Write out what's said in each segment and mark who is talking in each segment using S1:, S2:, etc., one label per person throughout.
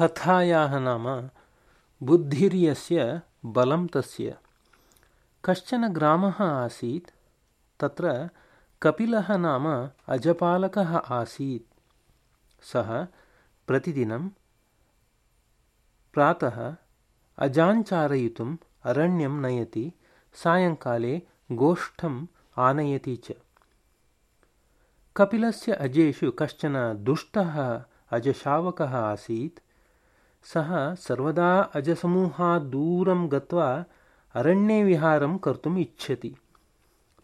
S1: कथायाः नाम बुद्धिर्यस्य बलं तस्य। कश्चन ग्रामः आसीत्, तत्र कपिलः नाम अजपालकः आसीत्। सः प्रतिदिनं प्रातः अजाञ्चारयितुम् अरण्यं नयति सायङ्काले गोष्ठम् आनयति च। कपिलस्य अजेषु कश्चन दुष्टः अजशावकः आसीत् सः सर्वदा अजसमूहात् दूरं गत्वा अरण्ये विहारं कर्तुम् इच्छति।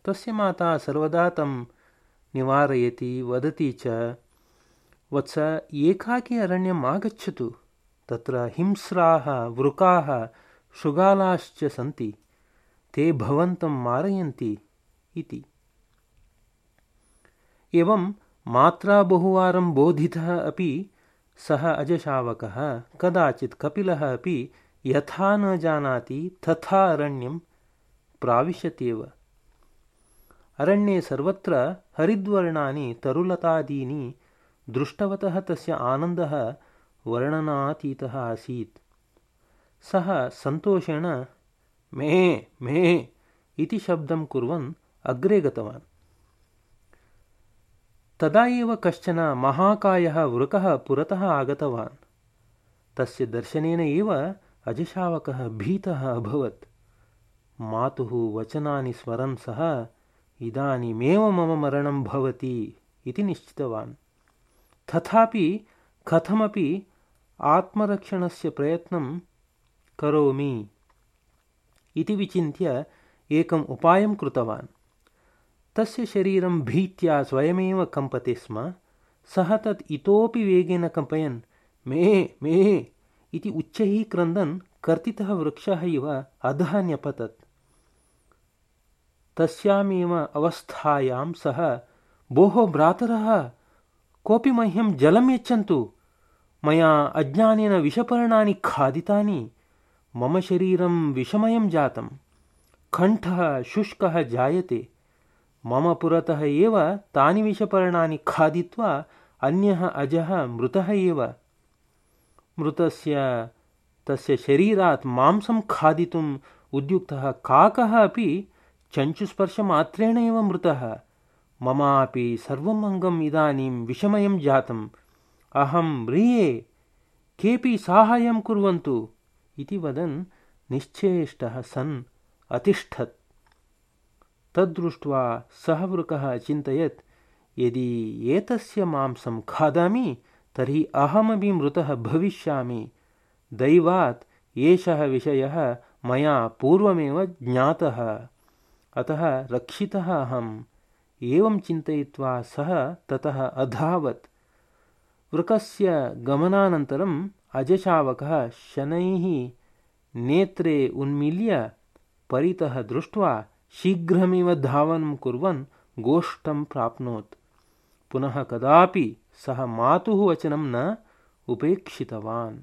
S1: तस्य माता सर्वदा तं निवारयति वदति च वत्स एकाकी अरण्यम् आगच्छतु। तत्र हिंस्राः वृकाः शृगालाश्च सन्ति। ते भवन्तं मारयन्ति इति। एवं मात्रा बहुवारं बोधितः अपि सः अजशावकः कदाचित् कपिलः अपि यथा न जानाति तथा अरण्यं प्राविशत्येव अरण्ये सर्वत्र हरिद्वर्णानि तरुलतादीनि दृष्टवतः तस्य आनन्दः वर्णनातीतः आसीत्। सः सन्तोषेण मे मे इति शब्दं कुर्वन् अग्रे गतवान् तदा एव कश्चन महाकायः वृकः पुरतः आगतवान्। तस्य दर्शनेन एव अजशावकः भीतः अभवत्। मातुः वचनानि स्मरन् सः इदानीमेव मम मरणं भवति इति निश्चितवान्। तथापि कथमपि आत्मरक्षणस्य प्रयत्नं करोमि इति विचिन्त्य एकम् उपायं कृतवान् तस्य शरीरं भीत्या स्वयमेव कम्पते स्म। सः तत् इतोपि वेगेन कम्पयन् मे मे इति उच्चैः क्रन्दन् कर्तितः वृक्षः इव अधः न्यपतत् तस्यामेव अवस्थायां सः भोः भ्रातरः कोऽपि मह्यं जलं यच्छन्तु। मया अज्ञानेन विषपर्णानि खादितानि। मम शरीरं विषमयं जातं कण्ठः शुष्कः जायते मम पुरतः एव तानि विषपर्णानि खादित्वा अन्यः अजः मृतः एव। मृतस्य तस्य शरीरात् मांसं खादितुम् उद्युक्तः काकः अपि चञ्चुस्पर्शमात्रेण एव मृतः। ममापि सर्वम् अङ्गम् इदानीं विषमयं जातम्। अहं म्रिये केऽपि साहाय्यं कुर्वन्तु इति वदन् निश्चेष्टः सन् अतिष्ठत् तद्दृष्ट्वा सः वृकः अचिन्तयत् यदि एतस्य मांसं खादामि तर्हि अहमपि मृतः भविष्यामि। दैवात् एषः विषयः मया पूर्वमेव ज्ञातः। अतः रक्षितः अहम्। एवं चिन्तयित्वा सः ततः अधावत्। वृकस्य गमनानन्तरम् अजशावकः शनैः नेत्रे उन्मील्य परितः दृष्ट्वा शीघ्रमेव धावनं कुर्वन् गोष्ठं प्राप्नोत्। पुनः कदापि सः मातुः वचनं न उपेक्षितवान्